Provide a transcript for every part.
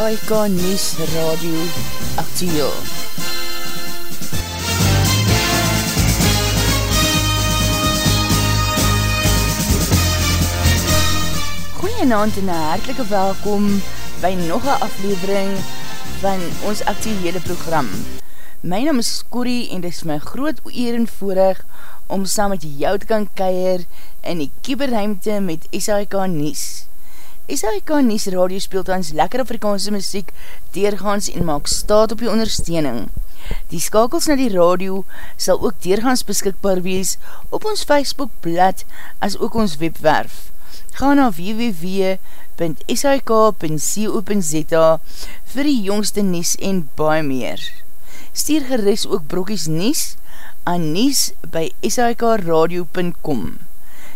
SAIK News Radio Actiel. Goeienaand en hartelike welkom by nog een aflevering van ons actuele program. My naam is Corrie en dit is my groot eer en voorig om saam met jou te kan keir in die kieberruimte met SAIK News. SAIK Nies Radio speelt ons lekker Afrikaanse muziek deurgaans en maak staat op die ondersteuning. Die skakels na die radio sal ook deurgaans beskikbaar wees op ons Facebookblad as ook ons webwerf. Ga na www.sik.co.za vir die jongste Nies en baie meer. Stier geris ook brokies Nies aan Nies by sikradio.com.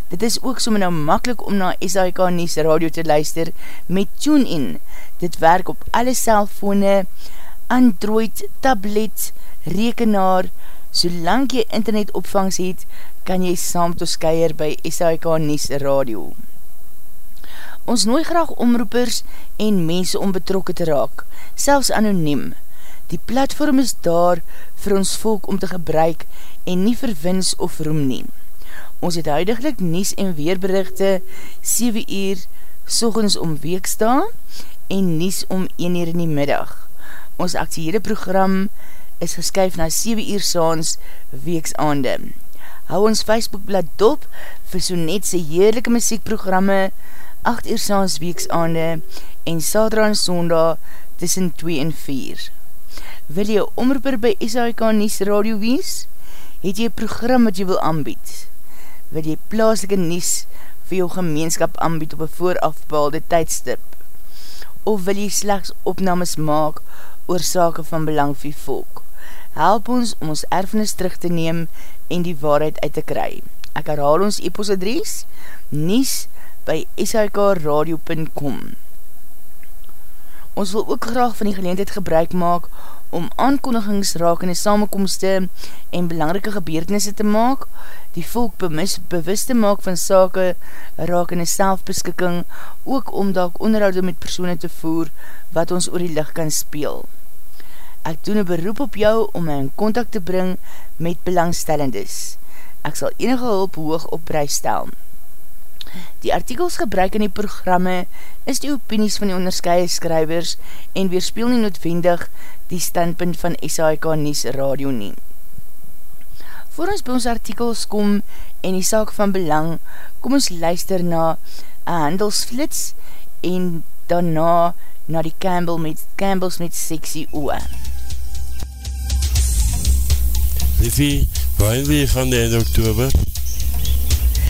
Dit is ook so nou makkelijk om na SAIK Nies radio te luister met TuneIn. Dit werk op alle cellfone, Android, tablet, rekenaar. Solang jy internet opvangs het, kan jy saam to skyer by SAIK Nies radio. Ons nooi graag omroepers en mense om betrokke te raak, selfs anoniem. Die platform is daar vir ons volk om te gebruik en nie vir wins of roem neem. Ons het huidiglik nies en weerberichte 7 uur sogens om weeksta en nies om 1 uur in die middag. Ons actiehede program is geskyf na 7 uur saans weeksaande. Hou ons Facebookblad dop vir so net sy heerlijke muziekprogramme 8 uur saans weeksaande en Sadra en Sonda tussen 2 en 4. Wil jy omroeper by SAIK Nies Radio wees? Het jy program wat jy wil aanbied? Wil jy plaaslike nies vir jou gemeenskap aanbied op een voorafbaalde tydstip? Of wil jy slechts opnames maak oor sake van belang vir volk? Help ons om ons erfenis terug te neem en die waarheid uit te kry. Ek herhaal ons e-post adres nies by shikradio.com Ons wil ook graag van die geleendheid gebruik maak om aankondigings raak in die samenkomste en belangrike gebeurtenisse te maak, die volk bemis, bewus te maak van sake raak in die selfbeskikking, ook om daak onderhoud met persoene te voer wat ons oor die licht kan speel. Ek doen een beroep op jou om my in contact te bring met belangstellendes. Ek sal enige hulp hoog op prijs stel. Die artikels gebruik in die programme is die opinies van die onderskeie skrywers en weerspeel nie noodwendig die standpunt van SAIK Nies Radio nie. Voor ons by ons artikels kom en die saak van belang, kom ons luister na een handelsflits en daarna na die Campbell met, Campbells met sexy oe. Liffie, waar wil je van de einde oktober?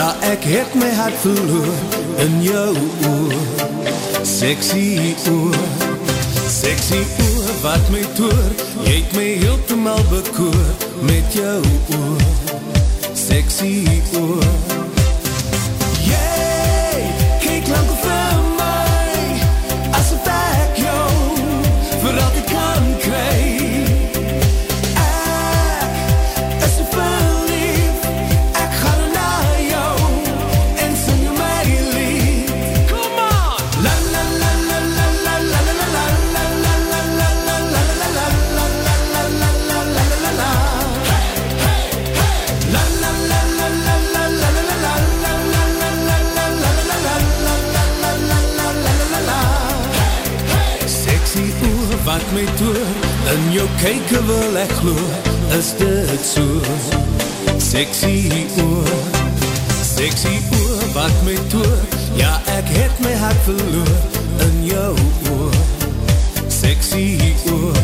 Ja, ek het my hart verloor In jou oor. Sexy oor Sexy oor wat my toer. Jy het my heel te mal bekoor Met jou oor. Sexy oor my toer, in jou kyke wil ek glo, is dit so. Sexy oor, sexy oor, wat my toer, ja ek het my hart verloor, in jou oor. Sexy oor,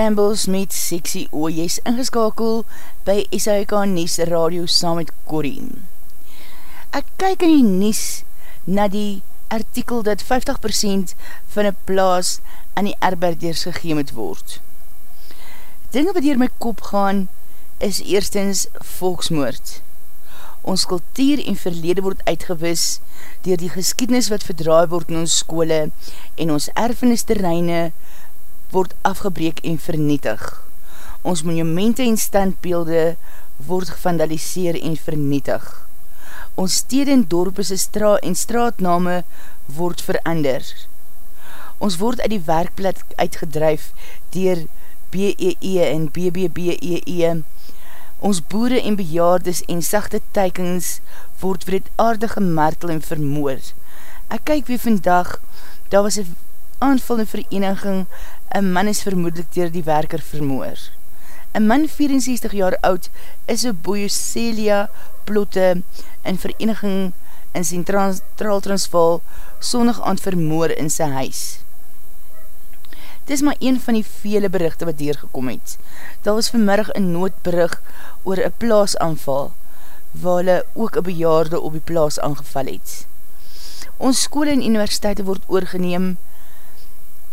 Campbells met Sexy O, jy is ingeskakel by SHK Nies Radio saam met Corrie. Ek kyk in die Nies na die artikel dat 50% van een plaas aan die arbeiders gegeen moet word. Dinge wat hier my kop gaan is eerstens volksmoord. Ons kultuur en verlede word uitgewis dier die geskiednis wat verdraai word in ons skole en ons erfenis terreine word afgebreek en vernietig. Ons monumente en standbeelde word gevandaliseer en vernietig. Ons stede en dorpese stra en straatname word verander. Ons word uit die werkplek uitgedryf dier BEE en BBBEE. Ons boere en bejaardes en sachte teikens word wreedaardig gemartel en vermoor. Ek kyk weer vandag, daar was een aanval in vereniging, een man is vermoedelijk dier die werker vermoor. Een man 64 jaar oud is een boeiocelia plotte in vereniging in Centraal Transvaal sonnig aan vermoor in sy huis. Dit is maar een van die vele berichte wat deurgekom het. Daar was vanmiddag een noodberig oor een plaasanval, waar hulle ook een bejaarde op die plaas aangeval het. Ons skole en universiteite word oorgeneem,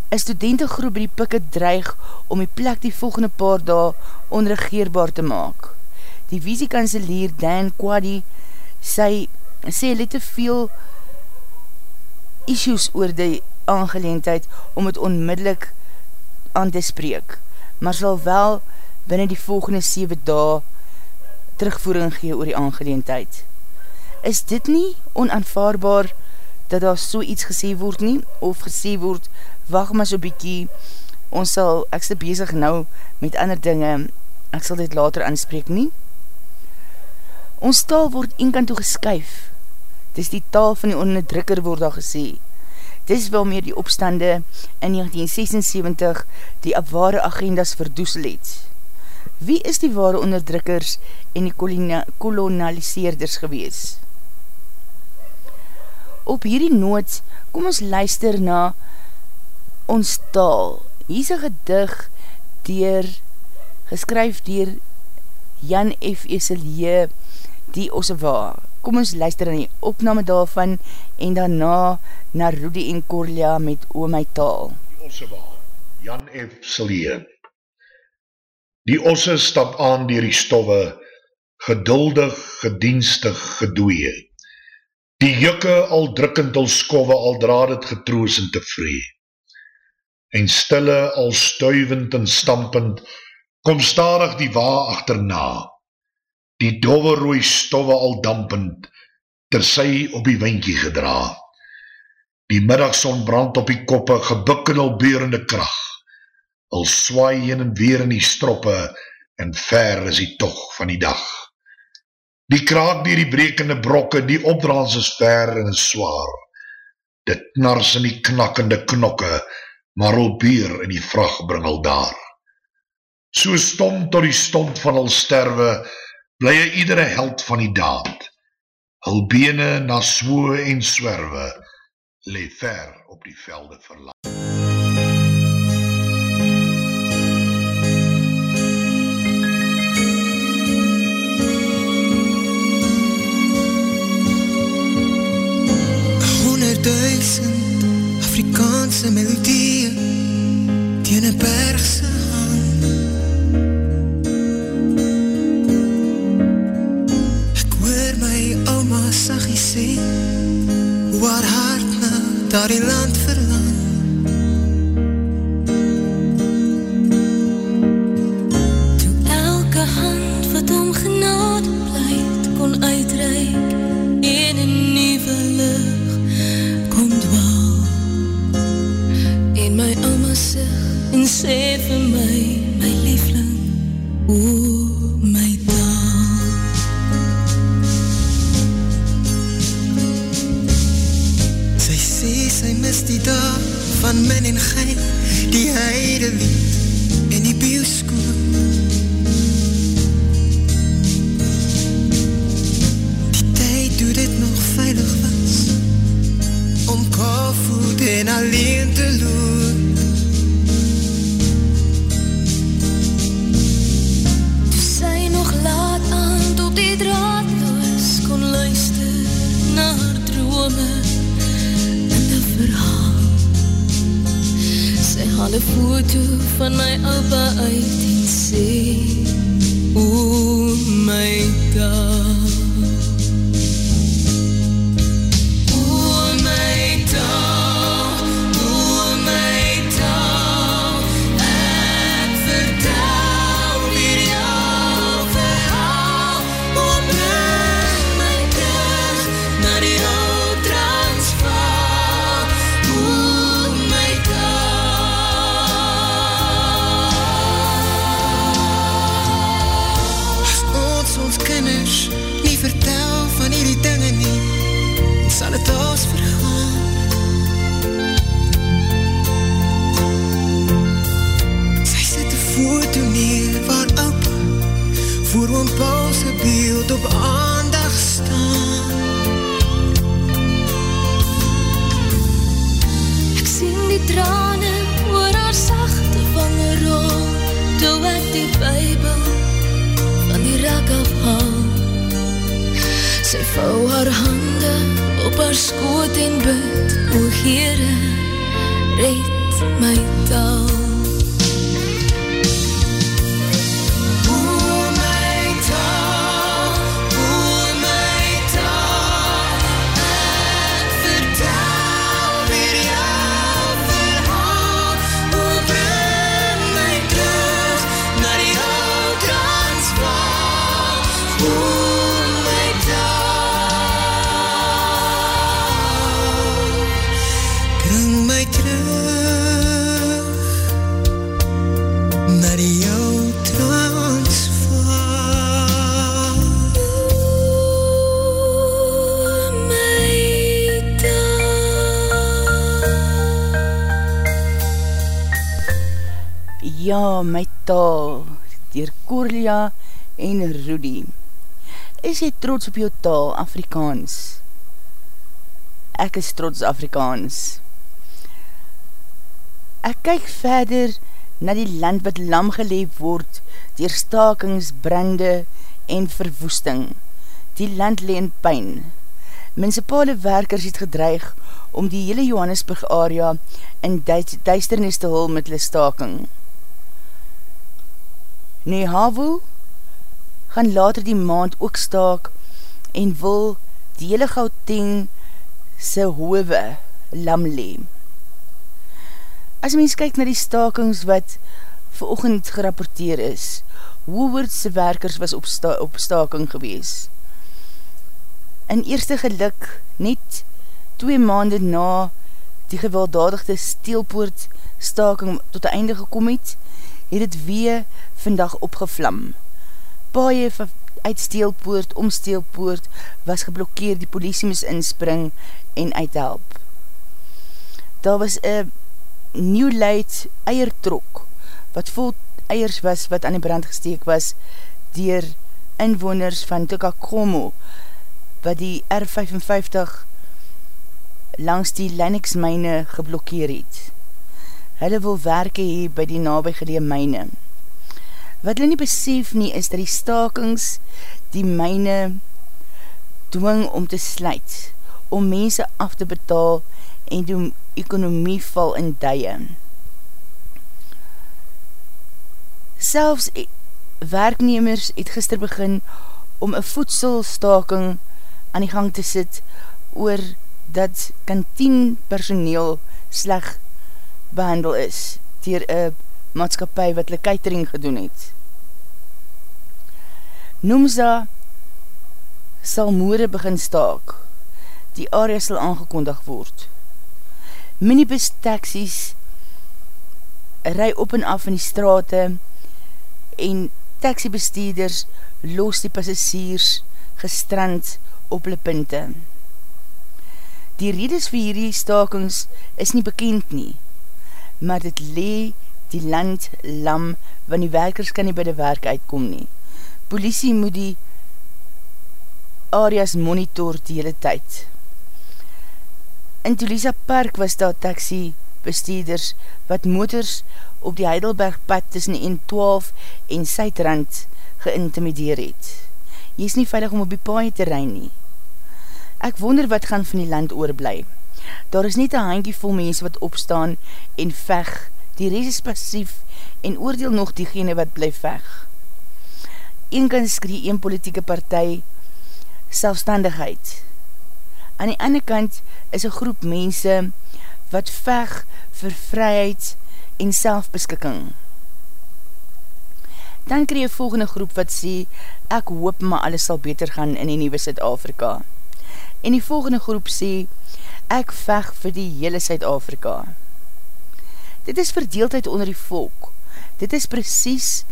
een studentengroep by die pikke dreig om die plek die volgende paar dae onregeerbaar te maak. Die visiekanselier Dan Kwadi sy, sê let te veel issues oor die aangeleendheid om het onmiddellik aan te spreek, maar sal wel binnen die volgende 7 dae terugvoering gee oor die aangeleendheid. Is dit nie onaanvaarbaar dat daar so iets gesê word nie, of gesê word, wacht maar so bykie, ons sal, ek sal bezig nou met ander dinge, ek sal dit later aanspreek nie. Ons taal word eenkant toe geskyf, dis die taal van die onderdrukker word daar gesê, dis wel meer die opstande in 1976 die ware agendas verdoesel het. Wie is die ware onderdrukkers en die kolonialiseerders gewees? Op hierdie noot kom ons luister na ons taal. Hier is een gedig dier, geskryf dier Jan F. Eselie, die Ossewa. Kom ons luister aan die opname daarvan en daarna na Rudy en Corlia met O My Taal. Die Ossewa, Jan F. Eselie. Die osse stap aan dier die stoffe, geduldig, gedienstig, gedoeie. Die jukke al drukkend al skoffe, al draad het getroos en tevree. En stille al stuivend en stampend, kom starig die wa achterna. Die dove rooi stoffe al dampend, ter sy op die windjie gedra. Die middagson brand op die koppe, gebuk in al beurende kracht. Al swaai heen en weer in die stroppe, en ver is die tog van die dag. Die kraak dier die brekende brokke, die opdraans is ver en is zwaar. Dit knars in die knakkende knokke, maar hul bier in die vracht bring al daar. So stom tot die stond van hul sterwe, bly hy iedere held van die daad. Hul bene na swoe en swerwe, le ver op die velde verlaat. Honderdduisend Afrikaanse melodieën Teen een bergse hand Ek hoor my oma sagie sê Hoe haar hart na daar die land Is jy trots op jou taal, Afrikaans? Ek is trots Afrikaans. Ek kyk verder na die land wat lam geleef word dier stakings, brande en verwoesting. Die land leen pijn. Municipale werkers het gedreig om die hele Johannesburg area in duisternis te hul met hulle staking. Nehawu gaan later die maand ook staak en wil die hele Gauteng sy hove lam leem. As mens kyk na die stakings wat verochend gerapporteer is, Woolworthse werkers was op, sta op staking gewees. In eerste geluk, net twee maande na die gewelddadigde steelpoort staking tot die einde gekom het, het het weer vandag opgevlam. Paaie uit steelpoort, om steelpoort, was geblokkeer, die politie moes inspring en uithelp. Daar was een New Light eiertrok, wat vol eiers was, wat aan die brand gesteek was, dier inwoners van Tukakomo, wat die R55 langs die Lennox myne geblokkeer het. Hulle wil werke hee by die nabijgelee myne. Wat hulle nie besef nie, is dat die stakings die myne dwing om te sluit, om mense af te betaal en die ekonomie val in duie. Selfs e- werknemers het gister begin om een voedselstaking aan die gang te sit oor dat kantien personeel sleg behandel is dier een maatskapie wat hulle catering gedoen het. Noemsa sal moore begin staak. Die area sal aangekondig word. Minibus taxis ry op en af in die strate en taxibesteeders los die passasiers gestrand op hulle punte. Die redes vir hierdie stakings is nie bekend nie, maar dit lee die land lam, want die werkers kan nie by die werk uitkom nie. Politie moet die areas monitor die hele tyd. In Tulisa Park was daar taxi besteeders wat motors op die Heidelbergpad tussen N12 en Suidrand geïntimideer het. Jy is nie veilig om op die paai te rein nie. Ek wonder wat gaan van die land oorblij. Daar is net een handkie vol mense wat opstaan en veg. Die reis is passief en oordeel nog diegene wat bly veg. Een kan skree een politieke partij selfstandigheid. Aan die ander kant is een groep mense wat veg vir vryheid en selfbeskikking. Dan kree jy volgende groep wat sê, ek hoop maar alles sal beter gaan in die nieuwe Zuid-Afrika. En die volgende groep sê, ek veg vir die hele Zuid-Afrika. Dit is verdeeldheid onder die volk. Dit is precies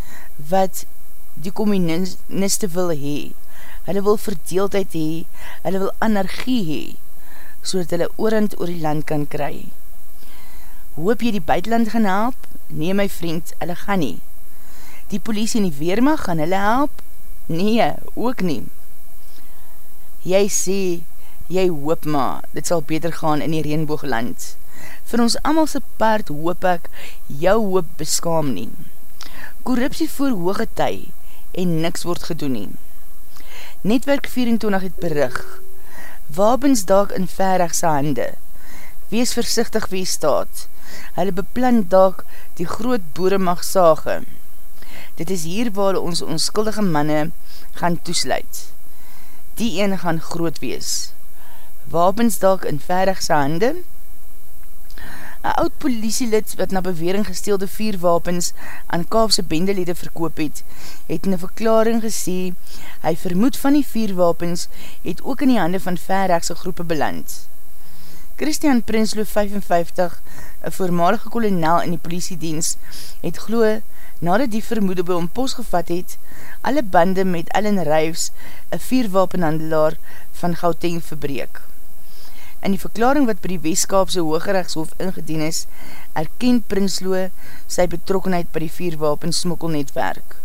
wat die communiste wil hee. Hulle wil verdeeldheid hee, hulle wil anarchie hee, so dat hulle oorend oor die land kan kry. Hoop jy die buitenland gaan help? Nee, my vriend, hulle gaan nie. Die politie en die weermag gaan hulle help? Nee, ook nie. Jy sê, jy hoop maar, dit sal beter gaan in die reenboogland. Vir ons amalse paard hoop ek, jou hoop beskaam nie. Korruptie voer hoge ty en niks word gedoen nie. Netwerk 24 het berig, wapens daak in verregse hande, wees versichtig wie staat, hulle beplan daak die groot boere mag sage. Dit is hier waar ons onskuldige manne gaan toesluit. Die een gaan groot wees. Wapens daak in verigse hande. Een oud politielid wat na bewering gesteelde vier wapens aan Kaapse bendelede verkoop het, het in een verklaring gesê, hy vermoed van die vier wapens het ook in die hande van verigse groepe beland. Christian Prinsloo 55, een voormalige kolonel in die politiedienst, het gloe, nadat die vermoede by hom post gevat het, alle bande met Ellen Rijfs, een vierwapenhandelaar van Gauteng verbreek. In die verklaring wat by die Westkaapse Hooggerechtshof ingedien is, erkent Prinsloo sy betrokkenheid by die vierwapen smokkelnetwerk.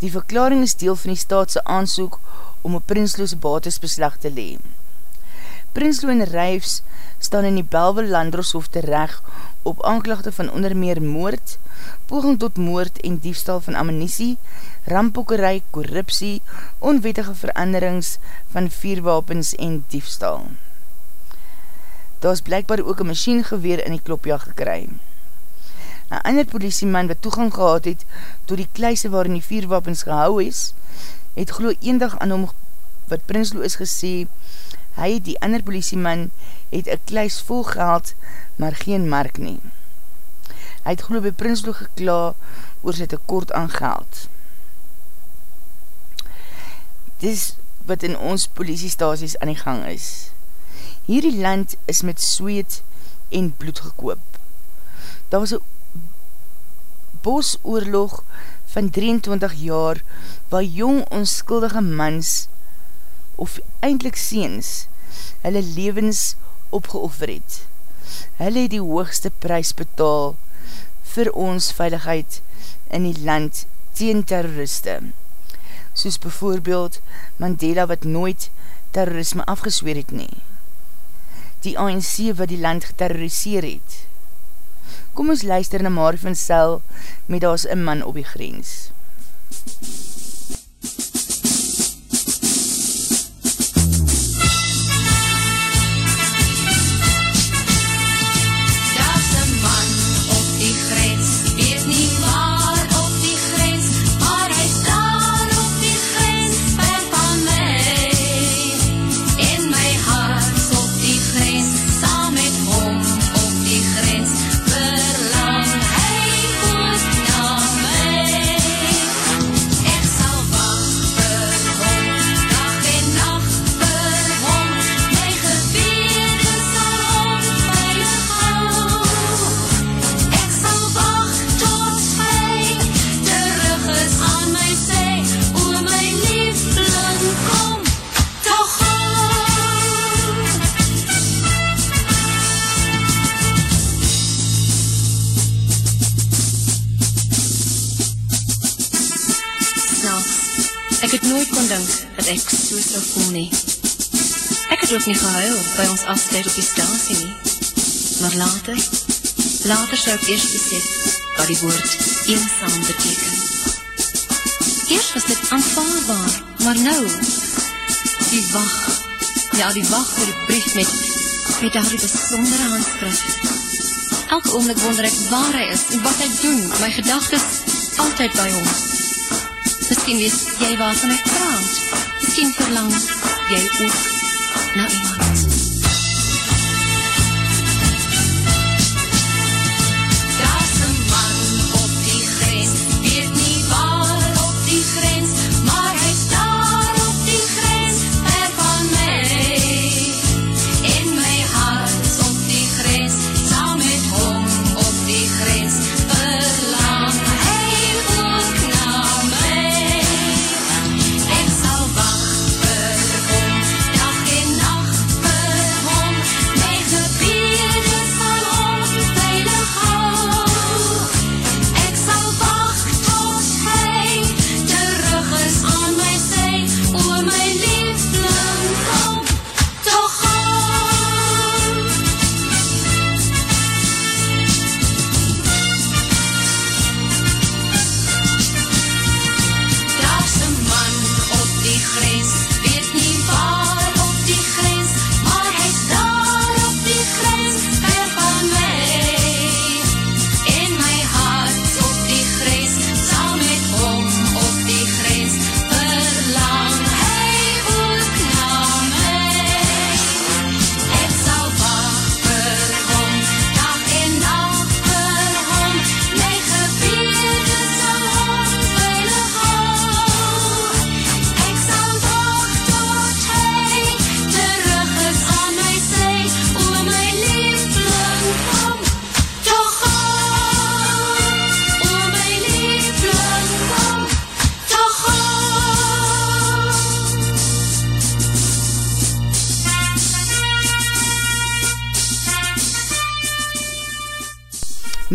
Die verklaring is deel van die staatse aansoek om op Prinsloo's batesbeslag te leem. Prinsloo en Rijfs staan in die Belwe Landroshof terecht op aanklachte van onder meer moord, poging tot moord en diefstal van ammunisie, rampokkerij, korruptie, onwettige veranderings van vierwapens en diefstal. Daar is blijkbaar ook een machinegeweer in die klopjaag gekry. Een ander politieman wat toegang gehad het to die kluise waarin die vierwapens gehou is, het geloof eendag aan hom wat Prinsloo is gesê, hy, die ander politieman, het een kluis vol geld, maar geen mark nie. Hy het geloof by Prinslo gekla oor sy tekort aan geld. Dis wat in ons politiestasies aan die gang is. Hierdie land is met zweet en bloed gekoop. Daar was een bosoorlog van 23 jaar waar jong onskuldige mans of eindelijk seens hulle levens opgeoffer het. hulle het die hoogste prijs betaal vir ons veiligheid in die land teen terroriste. Soos bijvoorbeeld Mandela wat nooit terrorisme afgesweer het nie. Die ANC wat die land geterroriseer het. Kom ons luister na Marie van Sel met as een man op die grens. MUZIEK nie gehuil by ons afscheid op die stasie nie. Maar later, later sou ek eerst besef wat die woord eenzaam beteken. Eerst was dit aanvaarbaar, maar nou, die wacht, ja die wacht vir die brief met, met daar die besondere handskrif. Elke oomlik wonder ek waar hy is en wat hy doen, my gedagtes altyd by ons. Misschien wees jy waarvan ek praat, misschien verlang jy ook na iemand.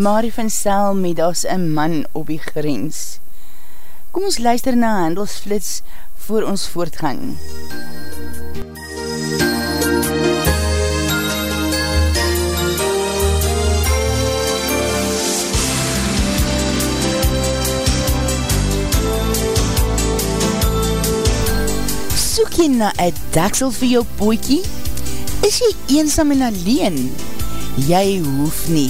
Marie van Sel met as een man op die grens. Kom ons luister na handelsflits voor ons voortgang. Soek jy na een daksel vir jou poekie? Is jy eensam en alleen? Jy hoef nie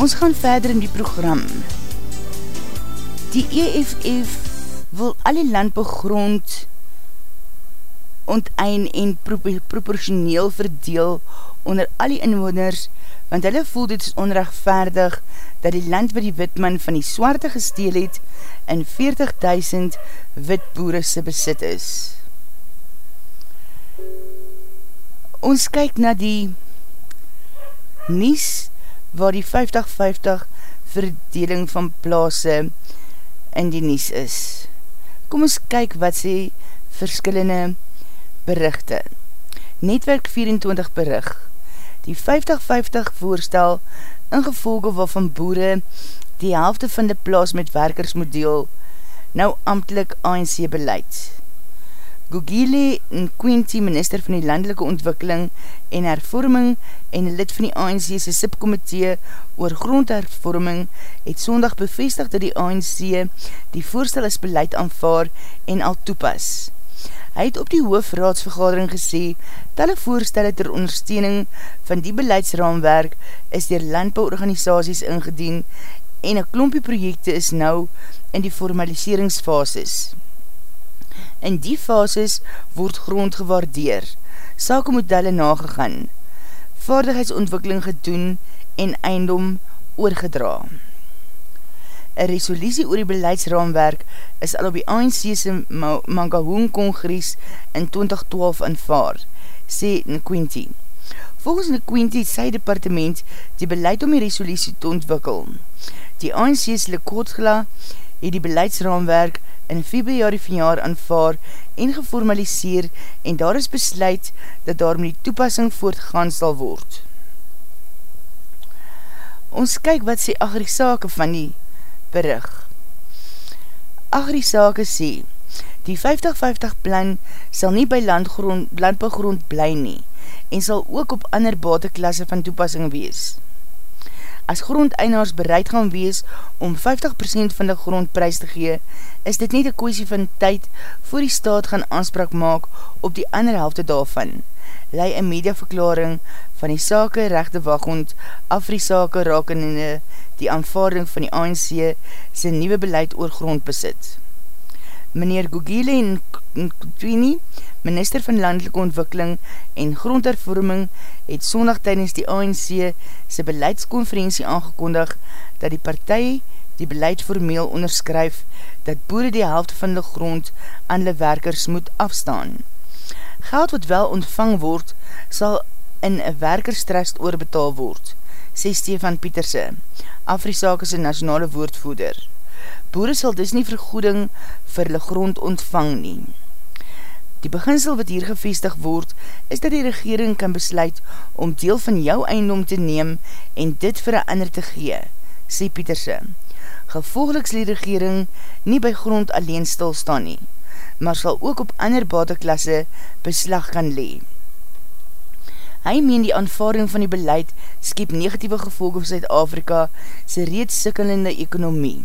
Ons gaan verder in die program. Die EFF wil alle landbegrond ontein en proportioneel verdeel onder al die inwoners, want hulle voel dit is onrechtvaardig dat die land wat die witman van die swarte gesteel het in 40.000 witboerisse besit is. Ons kyk na die Nies waar die 50-50 verdeling van plaas in die Nies is. Kom ons kyk wat sê verskillende berichte. Netwerk 24 berig. Die 50-50 voorstel ingevolge waarvan boere die helfte van die plaas met werkers moet deel, nou amtelik ANC beleid. Gugile Nkwinti, minister van die landelike ontwikkeling en hervorming en lid van die ANC se subkomitee oor grondhervorming, het sondag bevestig dat die ANC die voorstel as beleid aanvaar en al toepas. Hy het op die hoofraadsvergadering gesê, talle voorstelle ter ondersteuning van die beleidsraamwerk is dier landbouorganisaties ingedien en een klompie projekte is nou in die formaliseringsfases. In die fases word grond gewaardeer, sakemodelle nagegaan, vaardigheidsontwikkeling gedoen en eindom oorgedraam. Een resolutie oor die beleidsraamwerk is al op die ANC'se Mangahoon Kongres in 2012 aanvaar, sê Nkwinti. Volgens Nkwinti het sy departement die beleid om die resolutie te ontwikkel. Die ANC'se Lekotgla het die beleidsraamwerk in februari van jaar aanvaar en geformaliseer en daar is besluit dat daar met die toepassing voortgaan sal word. Ons kyk wat sê agrisake van die berig. Agri-sake sê, die 50-50 plan sal nie by landbegrond bly nie en sal ook op ander bateklasse van toepassing wees. As grondeinaars bereid gaan wees om 50% van die grondprys te gee, is dit nie die kwestie van tyd voor die staat gaan aanspraak maak op die ander helfte daarvan, lei een mediaverklaring van die sake rechte waghond Afri-sake rakende die aanvaarding van die ANC sy nieuwe beleid oor grondbesit. Meneer Gugile Nkwini, minister van landelike ontwikkeling en grondhervorming, het sondag tydens die ANC sy beleidskonferentie aangekondig dat die partij die beleid formeel onderskryf dat boere die helft van die grond aan die werkers moet afstaan. Geld wat wel ontvang word, sal in een werkerstrust oorbetaal word, sê Stefan Pieterse, Afrisakese nationale woordvoeder. Boere sal dus nie vergoeding vir hulle grond ontvang nie. Die beginsel wat hier gevestig word, is dat die regering kan besluit om deel van jou eindom te neem en dit vir een ander te gee, sê Pieterse. Gevolgeliks die regering nie by grond alleen stilstaan nie, maar sal ook op ander bateklasse beslag kan lee. Hy meen die aanvaring van die beleid skep negatieve gevolge vir Zuid-Afrika sy reeds sikkelende ekonomie.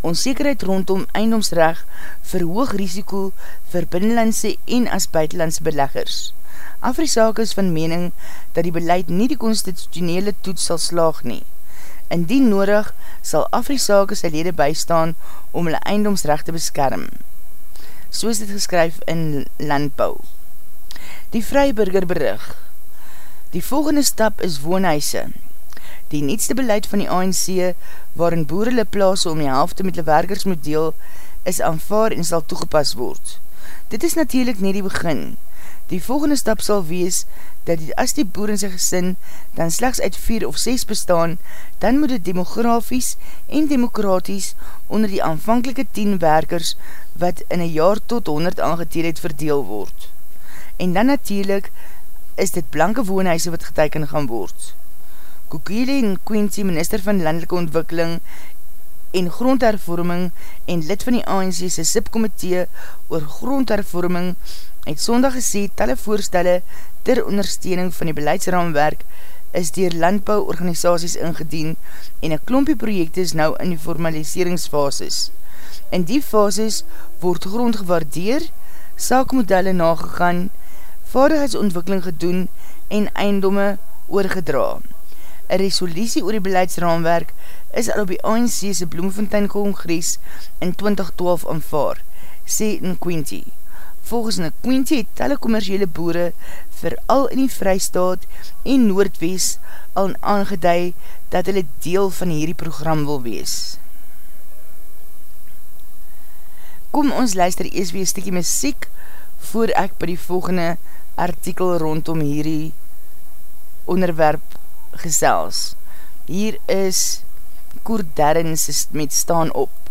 Onzekerheid rondom eindomsrecht verhoog risiko vir binnenlandse en as buitenlandse beleggers. Afrisaak is van mening dat die beleid nie die constitutionele toets sal slaag nie. Indien nodig sal Afrisaak sy lede bystaan om hulle eindomsrecht te beskerm. So is dit geskryf in landbouw. Die Vryburger berig Die volgende stap is woonhuise. Die nietste beleid van die ANC, waarin boerele plaas om die helfte met die werkers moet deel, is aanvaar en sal toegepas word. Dit is natuurlijk nie die begin. Die volgende stap sal wees dat die, as die boer in sy gesin dan slechts uit 4 of 6 bestaan, dan moet het demografies en demokraties onder die aanvankelike 10 werkers wat in een jaar tot 100 aangeteelheid verdeel word. En dan natuurlijk is dit blanke woonhuise wat geteiken gaan word. Kukile en Quincy, minister van Landelike Ontwikkeling en Grondhervorming en lid van die ANC se SIP-komitee oor grondhervorming het sondag gesê talle voorstelle ter ondersteuning van die beleidsraamwerk is dier landbouorganisaties ingedien en een klompie projekte is nou in die formaliseringsfases. In die fases word grond gewaardeer, saakmodelle nagegaan, vaardigheidsontwikkeling gedoen en eindomme oorgedra. Een resolutie oor die beleidsraamwerk is al op die ANC's Bloemfontein Congres in 2012 aanvaar, sê Nkwinti. Volgens Nkwinti het telekommersiële boere vooral in die Vrystaat en Noordwest al aangeduid dat hulle deel van hierdie program wil wees. Kom ons luister eers weer stikkie muziek voor ek by die volgende artikel rondom hierdie onderwerp gesels. Hier is Koer Derrens met Staan op.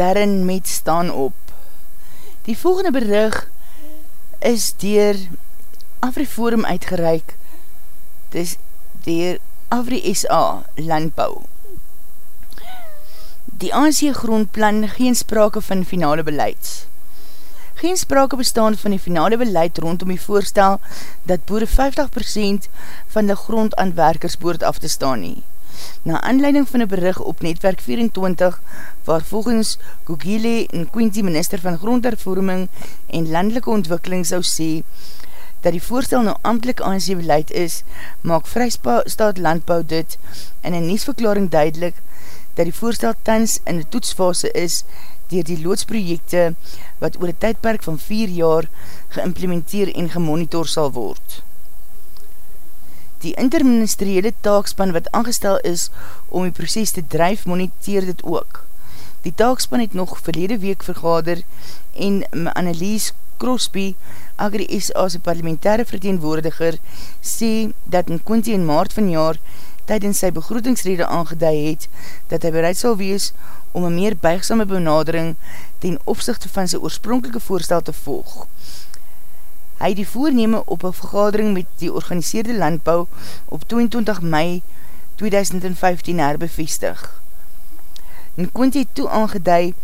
Darren met staan op. Die volgende berig is dier Afriforum uitgereik, dis dier Afri SA Landbouw. Die ANC grondplan geen sprake van finale beleid. Geen sprake bestaan van die finale beleid rondom die voorstel dat boere 50% van die grond aan werkers boord af te staan nie. Na aanleiding van een berig op Netwerk 24, waar volgens Gugile en Quinty minister van grondhervorming en landelike ontwikkeling zou sê, dat die voorstel nou amtelik ANC beleid is, maak Vrystaat Landbouw dit in een niesverklaring duidelik dat die voorstel tans in die toetsfase is dier die loodsprojekte wat oor die tydperk van 4 jaar geïmplementeer en gemonitor sal word. Die interministeriële taakspan wat aangestel is om die proces te drijf, moniteer dit ook. Die taakspan het nog verlede week vergader en Annelies Crosby, Agri SA's parlementaire verteenwoordiger, sê dat in Quinty in maart van jaar tydens sy begroetingsrede aangeduid het, dat hy bereid sal wees om een meer buigsame benadering ten opzichte van sy oorspronkelike voorstel te volg. Hy die voorneme op een vergadering met die organiseerde landbouw op 22 mei 2015 herbevestig. En Quinty het toe aangeduid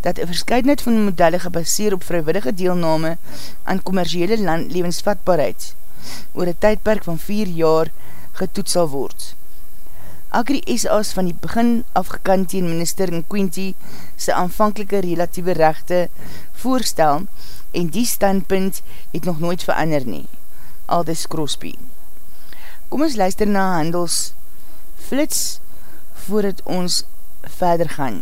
dat een verscheidenheid van modelle gebaseer op vrijwillige deelname aan commerciele landlevensvatbaarheid oor een tydperk van 4 jaar getoet sal word. Agri SA's van die begin afgekant teen minister Quinty sy aanvankelike relatieve rechte voorstel en die standpunt het nog nooit verander nie. Aldis Crosby. Kom ons luister na handels flits voordat ons verder gaan.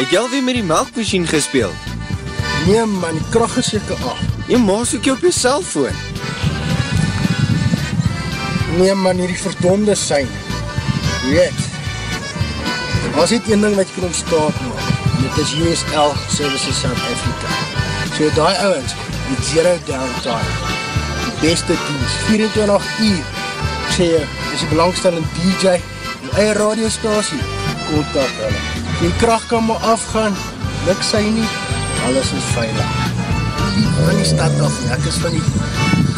Het jy alweer met die melkmachine gespeel? Nee man, die kracht is jyke af. Jy maas ook jy op jy cellfoon. Nee man, hier die verdonde sein. Weet, As het een ding wat jy kan ontstaat maak, dit is USL Services South Africa. So die ouwens, die zero downtime, die beste dienst, 24 uur, ek sê jy, is die belangstellende DJ, die eie radiostasie, kontak hulle. Die kracht kan maar afgaan, luk sy nie, alles is veilig. Van die stad af, ek is van die,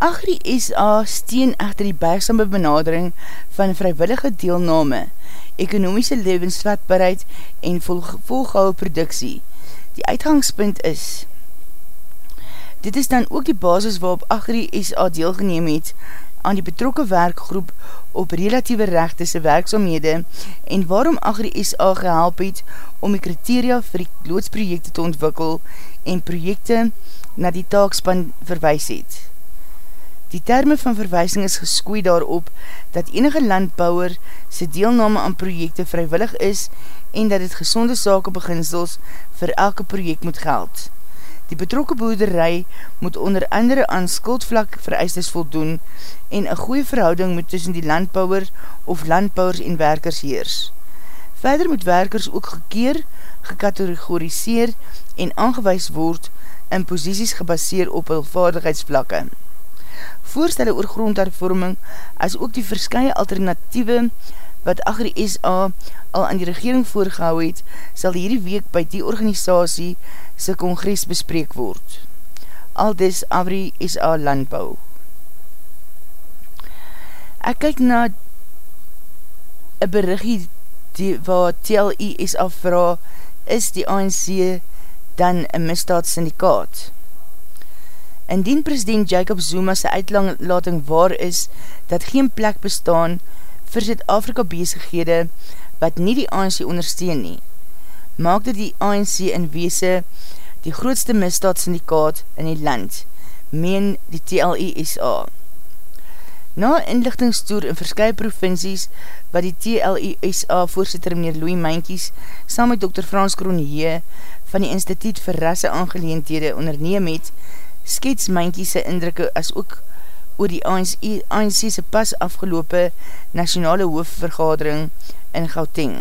Agri SA steen echter die bergsame benadering van vrywillige deelname ekonomiese levensvatbaarheid en volgouwe productie. Die uitgangspunt is, dit is dan ook die basis waarop Agri SA deelgeneem het aan die betrokke werkgroep op relatieve rechtese werkzaamhede en waarom Agri SA gehelp het om die kriteria vir die loodsprojekte te ontwikkel en projekte na die taakspan verwijs het. Die terme van verwijsing is geskoei daarop dat enige landbouwer sy deelname aan projekte vrywillig is en dat het gezonde sake beginsels vir elke project moet geld. Die betrokke boerderij moet onder andere aan skuldvlak vereistes voldoen en een goeie verhouding moet tussen die landbouwer of landbouwers en werkers heers. Verder moet werkers ook gekeer, gekategoriseer en aangewees word in posisies gebaseer op hul vaardigheidsvlakke voorstelle oor grondhervorming as ook die verskye alternatieve wat Agri SA al aan die regering voorgehou het, sal hierdie week by die organisatie sy kongres bespreek word. Aldis Agri SA Landbouw Ek kyk na een berigie die, waar TLI SA vraag, is die ANC dan een misdaadsyndikaat? Indien president Jacob Zuma sy uitlating waar is dat geen plek bestaan vir Zuid-Afrika bezighede wat nie die ANC ondersteun nie, maak dit die ANC in weese die grootste misdaadsyndikaat in die land, meen die TLISA. Na inlichtingstoer in verskye provincies wat die TLISA voorzitter meneer Louis Mankies saam met Dr. Frans Kronje van die Instituut vir Rasse Aangeleendhede onderneem het, skets Mynkie sy indrukke as ook oor die ANC's pas afgelope nationale hoofvergadering in Gauteng.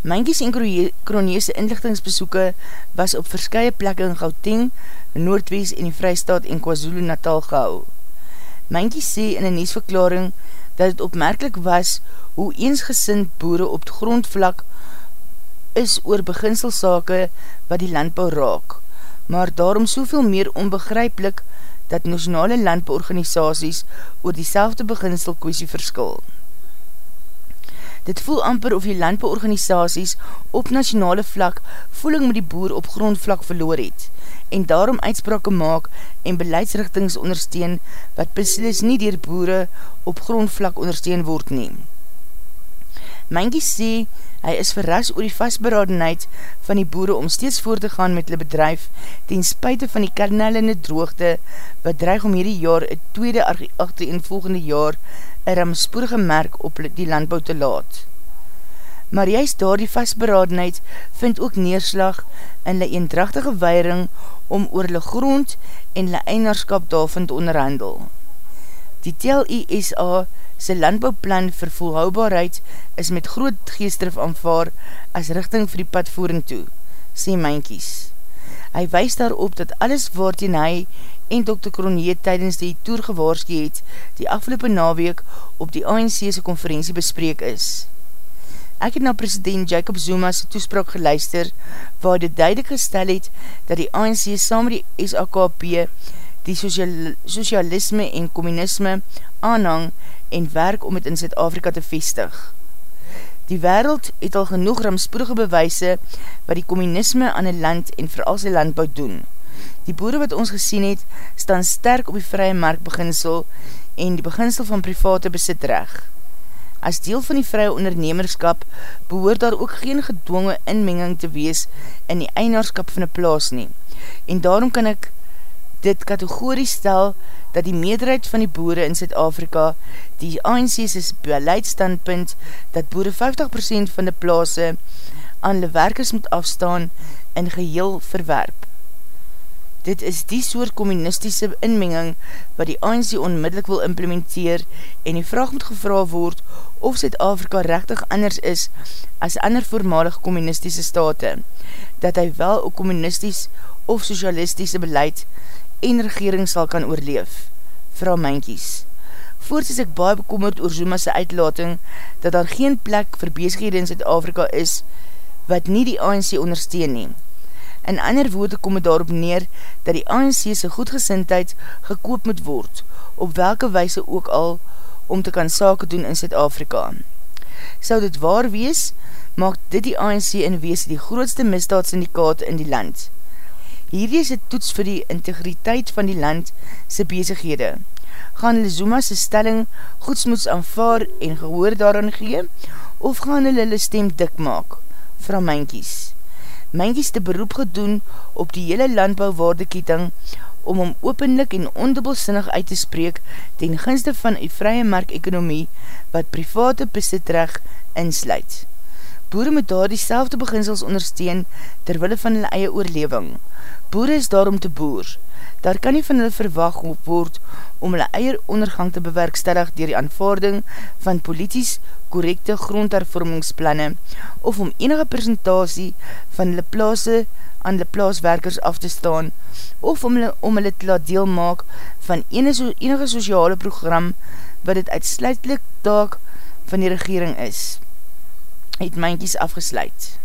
Mynkies en Kroneese inlichtingsbesoeke was op verskye plekke in Gauteng, Noordwest en die Vrystaat en KwaZulu Natal gehou. Mynkies sê in een niesverklaring dat het opmerkelijk was hoe eensgesind boere op die grondvlak is oor beginselsake wat die landbouw raak, maar daarom soveel meer onbegryplik dat nationale landbouorganisaties oor die selfde beginsel kwestie verskil. Dit voel amper of die landbouorganisaties op nationale vlak voeling met die boer op grondvlak verloor het en daarom uitsprake maak en beleidsrichtings ondersteun wat beslis nie dier boere op grondvlak ondersteun word neem. Mankie sê, hy is verras oor die vastberadenheid van die boere om steeds voort te gaan met hulle bedrijf ten spuite van die karnellende droogte wat dreig om hierdie jaar het tweede achter en volgende jaar een ramspoorige merk op die landbouw te laat. Maar juist daar die vastberadenheid vind ook neerslag in die eendrachtige weiring om oor die grond en die einaarskap daarvan te onderhandel. Die TLISA sy landbouwplan vir volhoubaarheid is met groot geestrif aanvaar as richting vir die padvoering toe, sê Mynkies. Hy wees daarop dat alles waarteen hy en Dr. Kronier tydens die toer gewaarski het, die afgelopen naweek op die ANC's konferentie bespreek is. Ek het na president Jacob Zuma's toespraak geluister, waar dit duidelik gestel het dat die ANC saam met die SAKP die socialisme en communisme aanhang en werk om het in Zuid-Afrika te vestig. Die wereld het al genoeg ramspoedige bewijse wat die communisme aan een land en vooral sy landbouw doen. Die boere wat ons gesien het, staan sterk op die vrye marktbeginsel en die beginsel van private besitrecht. As deel van die vrye ondernemerskap behoor daar ook geen gedwonge inmenging te wees in die einaarskap van die plaas nie. En daarom kan ek dit kategorie stel dat die meerderheid van die boere in Zuid-Afrika die ANC's beleidstandpunt dat boere 50% van die plaas aan die werkers moet afstaan in geheel verwerp. Dit is die soort communistische inmenging wat die ANC onmiddellik wil implementeer en die vraag moet gevra word of Zuid-Afrika rechtig anders is as ander voormalig communistische state, dat hy wel ook communisties of socialistische beleid en regering sal kan oorleef. Vrou Mankies Voorts is ek baie bekommerd oor Zuma sy uitlating dat daar geen plek vir bezighede in Zuid-Afrika is wat nie die ANC ondersteun neem. In ander woorde kom het daarop neer dat die ANC sy goedgesintheid gekoop moet word, op welke weise ook al om te kan sake doen in Zuid-Afrika. Sou dit waar wees, maak dit die ANC in wees die grootste misdaadsyndikaat in die land. Hierdie is het toets vir die integriteit van die land sy bezighede. Gaan hulle Zuma sy stelling goedsmoeds aanvaar en gehoor daaraan gee, of gaan hulle hulle stem dik maak? Vrou Mankies mynkies te beroep gedoen op die hele landbouwaardekieting om om openlik en ondubbelsinnig uit te spreek ten gunste van die vrye mark-ekonomie wat private besitrecht insluit. Boere moet daar die selfde beginsels ondersteun terwille van hulle eie oorlewing. Boere is daarom te boer. Daar kan nie van hulle verwag word om hulle eie ondergang te bewerkstellig dier die aanvaarding van polities korrekte grondhervormingsplanne of om enige presentatie van hulle plaase aan hulle plaaswerkers af te staan of om hulle, om hulle te laat deel maak van enige sociale program wat het uitsluitlik taak van die regering is. Het mynkies afgesluit.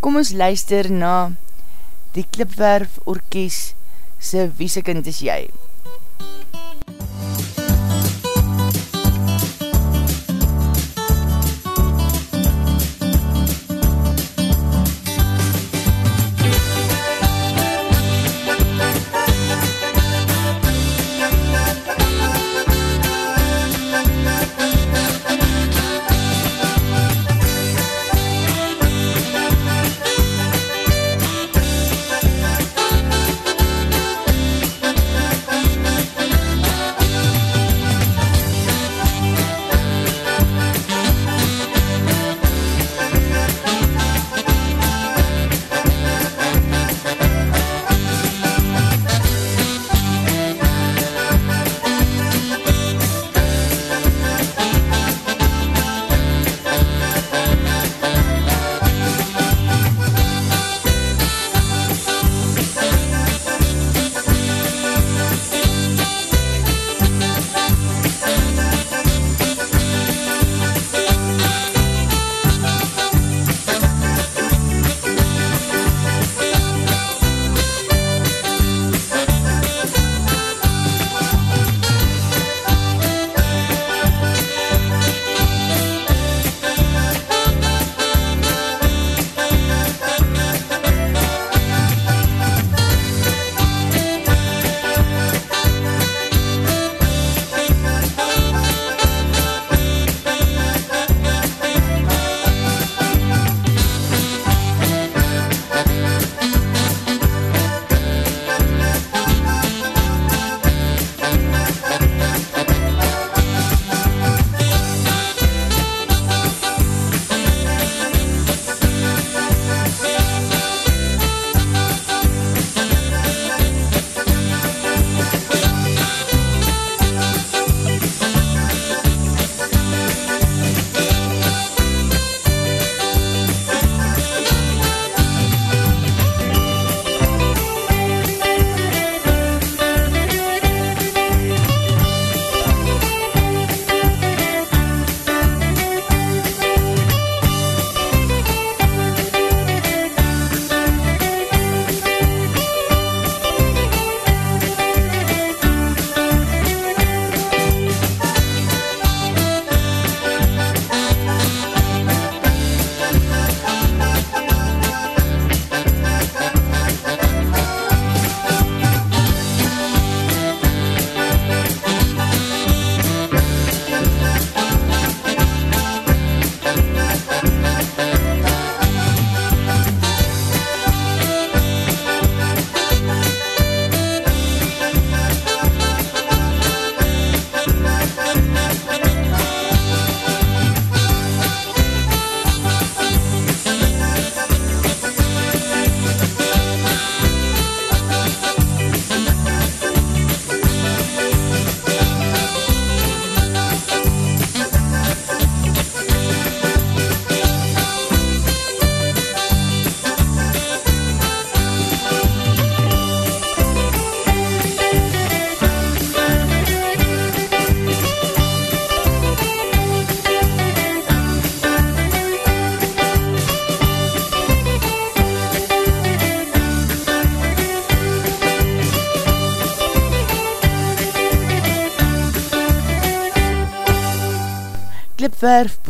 Kom ons luister na die Klipwerf Orkies se Wiesekind is jy. Webwerf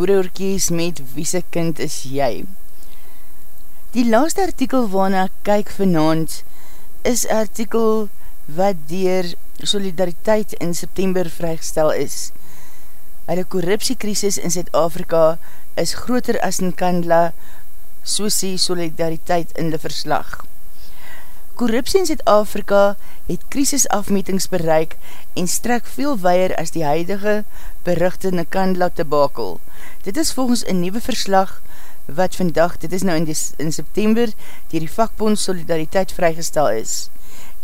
Boereorkies met Wiese Kind is Jy. Die laaste artikel waarna kyk vanavond is artikel wat dier Solidariteit in September vrygestel is. Hulle korruptiekrisis in Zuid-Afrika is groter as in Kandla, so sê Solidariteit in die verslag. Korruptie in Zuid-Afrika het krisisafmetings bereik en strek veel weier as die huidige berichte in Kandla te bakel. Dit is volgens een nieuwe verslag wat vandag, dit is nou in, die, in September, die die vakbond Solidariteit vrygestel is.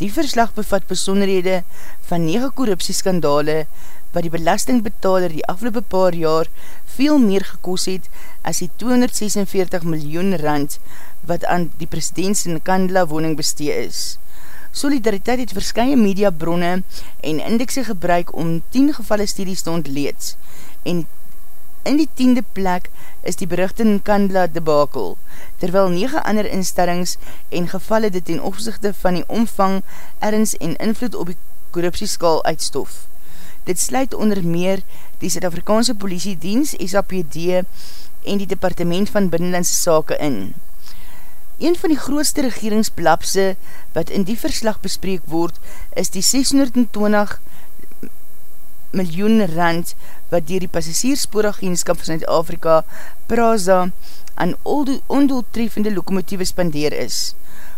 Die verslag bevat besonderhede van 9 korruptieskandale wat die belastingbetaler die afgelopen paar jaar veel meer gekos het as die 246 miljoen rand wat aan die presidents in Kandela woning bestee is. Solidariteit het verskye mediabronne en indekse gebruik om 10 gevalle studies te ontleed en In die tiende plek is die bericht in Kandla debakel, terwyl 9 ander instellings en gevalle dit ten opzichte van die omvang, ergens en invloed op die korruptieskaal uitstof. Dit sluit onder meer die Zuid-Afrikaanse Politiedienst, SAPD en die Departement van Binnenlandse Sake in. Een van die grootste regeringsblapse wat in die verslag bespreek word, is die 620 miljoen rand wat dier die passagierspooragentskap van Zuid-Afrika Praza aan ondoeltreffende lokomotieve spandeer is.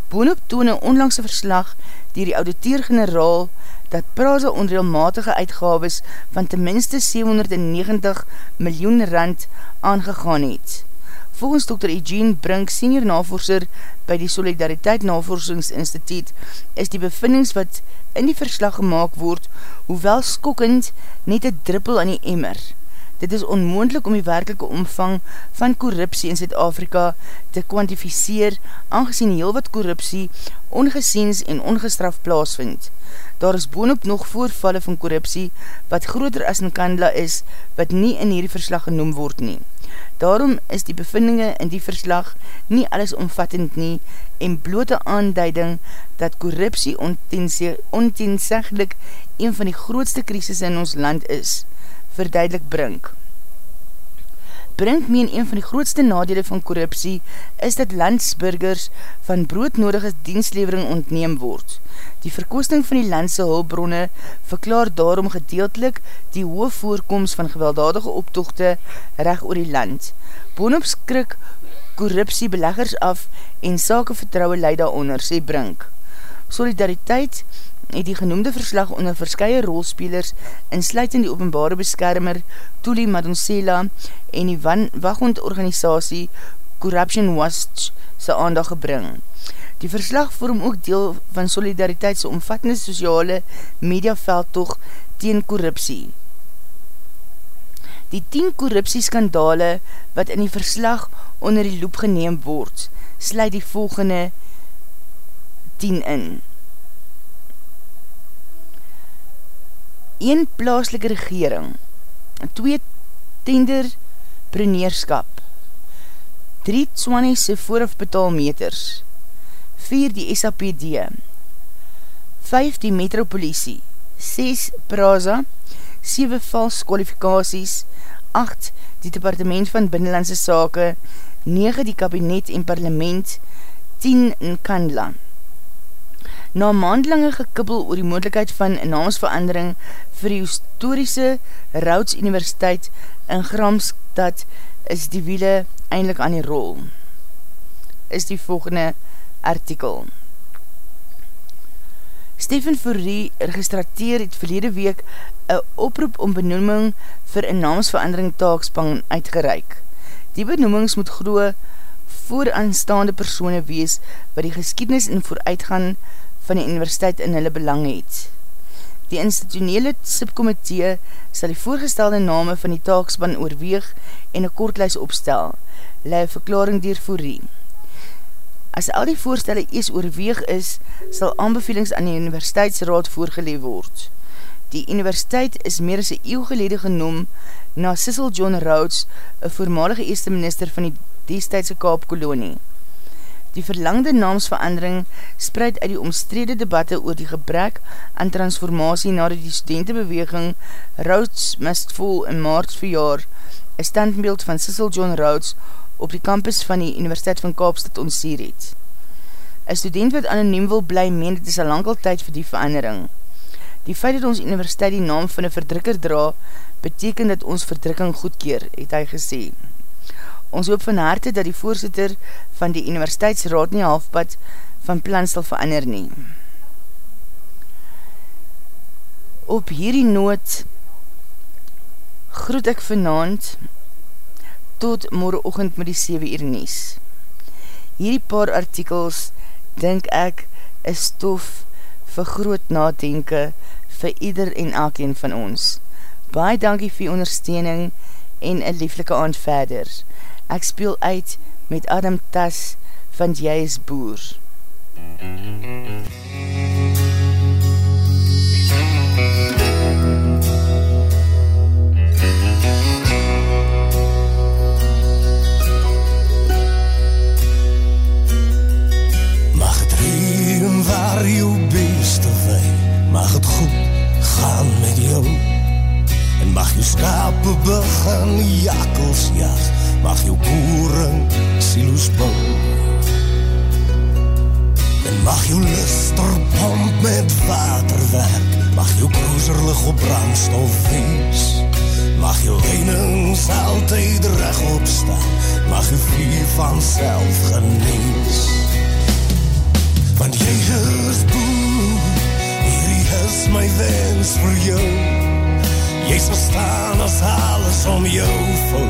Boonop toon een onlangse verslag dier die auditeer-generaal dat Praza onreelmatige uitgaves van tenminste 790 miljoen rand aangegaan het. Volgens Dr. Eugene Brink, senior navorser by die Solidariteit Navorsigingsinstituut, is die bevindings wat in die verslag gemaakt word, hoewel skokkend, net een drippel aan die emmer. Dit is onmoendlik om die werkelike omvang van korruptie in Zuid-Afrika te kwantificeer, aangezien heel wat korruptie ongeziens en ongestraf plaasvind. Daar is boonop nog voorvalle van korruptie wat groter as in Kandla is, wat nie in hierdie verslag genoem word nie. Daarom is die bevindinge in die verslag nie alles omvattend nie en blote aanduiding dat korruptie ontenseglik een van die grootste krisis in ons land is, verduidelik Brink. Brink meen een van die grootste nadele van korruptie is dat landsburgers van broodnodige dienstlevering ontneem word. Die verkoosting van die landse hulbronne verklaar daarom gedeeltelik die hoë voorkomst van gewelddadige optochte reg oor die land. Boonop skrik korruptie beleggers af en sake vertrouwe leid daaronder, sê Brink. Solidariteit het die genoemde verslag onder verskye rolspelers in sluit in die openbare beskermer Tuli Madonsela en die waghondorganisatie Corruption Watch sy aandag gebring. Die verslag vorm ook deel van Solidariteitse omvattende sociale mediaveldtog teen korruptie. Die 10 korruptieskandale wat in die verslag onder die loop geneem word, sluit die volgende 10 in. 1 plaaslike regering, 2 tender preneerskap, 3 Tswanese voorafbetaalmeters, 4 die SAPD, 5 die metropolisie, 6 Praza, 7 vals kwalifikaties, 8 die departement van binnenlandse sake, 9 die kabinet en parlement, 10 in Kandla. Na maandelinge gekibbel oor die moedelijkheid van naamsverandering vir die historische Rhodes Universiteit in Gramstad is die wiele eindelijk aan die rol. Is die volgende artikel. Stephen Fourie registrateer het verlede week een oproep om benoeming vir een naamsverandering taakspan uitgereik. Die benoemings moet groe vooraanstaande persoene wees wat die geskiednis en vooruitgaan van die universiteit in hulle belang het. Die institutionele subkomitee sal die voorgestelde name van die taakspan oorweeg en een kortlijs opstel, leie verklaring dier Fourie. As al die voorstelle ees oorweeg is, sal aanbevelings aan die universiteitsraad voorgeleef word. Die universiteit is meer as een eeuw gelede genoem na Cecil John Rhodes, een voormalige eerste minister van die destijdse Kaapkolonie. Die verlangde naamsverandering spreid uit die omstrede debatte oor die gebrek aan transformatie nadat die studentenbeweging Rhodes Must Fall in maart verjaar een standbeeld van Cecil John Rhodes op die campus van die Universiteit van Kaapstad ontsier het. Een student wat anoniem wil bly, meen het is al lang al tyd vir die verandering. Die feit dat ons universiteit die naam van een verdrukker dra, beteken dat ons verdrukking goedkeer, het hy gesê. Ons hoop van harte dat die voorzitter van die universiteitsraad nie halfpad van plan sal verander nie. Op hierdie noot groet ek vanavond tot morgenochtend met die 7 uur nies. Hierdie paar artikels denk ek is stof vir groot nadenke vir ieder en elkeen van ons. Baie dankie vir ondersteuning en een lieflike aand verder. Ek speel uit met Adam Tas van Jy is Boer. Mag het regen waar jou beste wei Mag het goed gaan met jou En mag jou skape begin jakkels jag Mag jou boeren silo's bou. En mag jou lister pomp met waterwerk Mag jou cruiserlig op brandstof wees. Mag jou weinings altyd reg opstaan Mag jou vuur vanself genees. Want jy is boer Hierdie is my wens vir jou Jy sal staan as alles om jou vou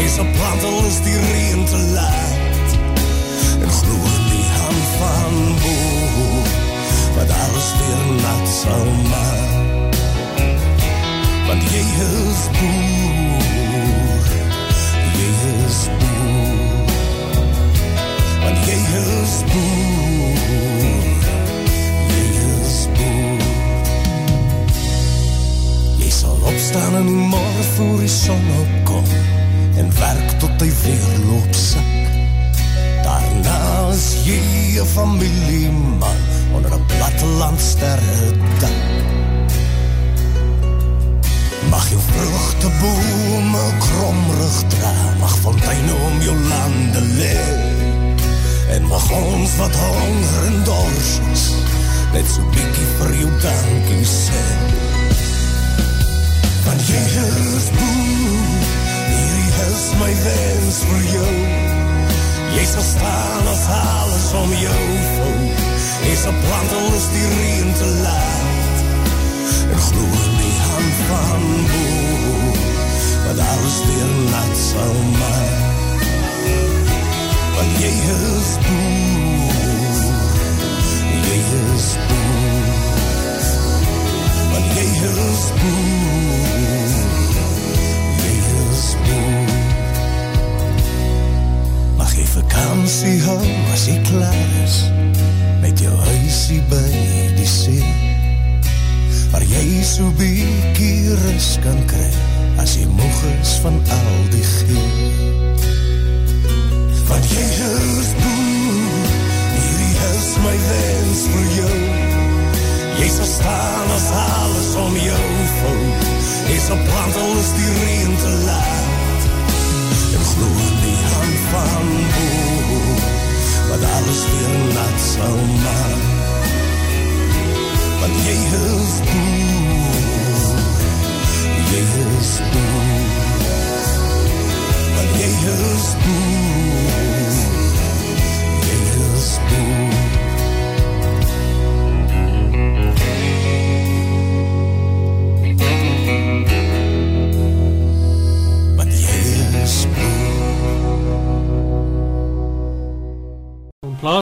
Jy sal plant al is die reen te laat. En glo in die hand van boer Wat alles weer nat sal maak. Want jy is boer Jy is boer. Want jy is boer opstaan in die morgen voor die son opkom En werk tot die weerloop sak Daarna is jy een familieman Onder een platteland sterre dak Mag jou vruchtebome kromrig dra Mag fonteine om jou lande leer. En mag ons wat honger en dors is Net so bykie vir jou dankie sê Want jy is boer Hierdie is my wens vir jou. Jy sal staan as alles om jou vou Jy sal plant al is die reen te laat. En glo in die hand van boer Wat alles weer nat sal maak. Want jy is boer Jy is boer vakantie hou as jy klaar is Met jou huisie by die see Waar jy so bykie rus kan kry As jy moeg is van al die gee Plant al is die reen te laat. En glo in die hand van boer Wat alles weer nat sal maak. Want jy is boer Jy is boer Want jy is boer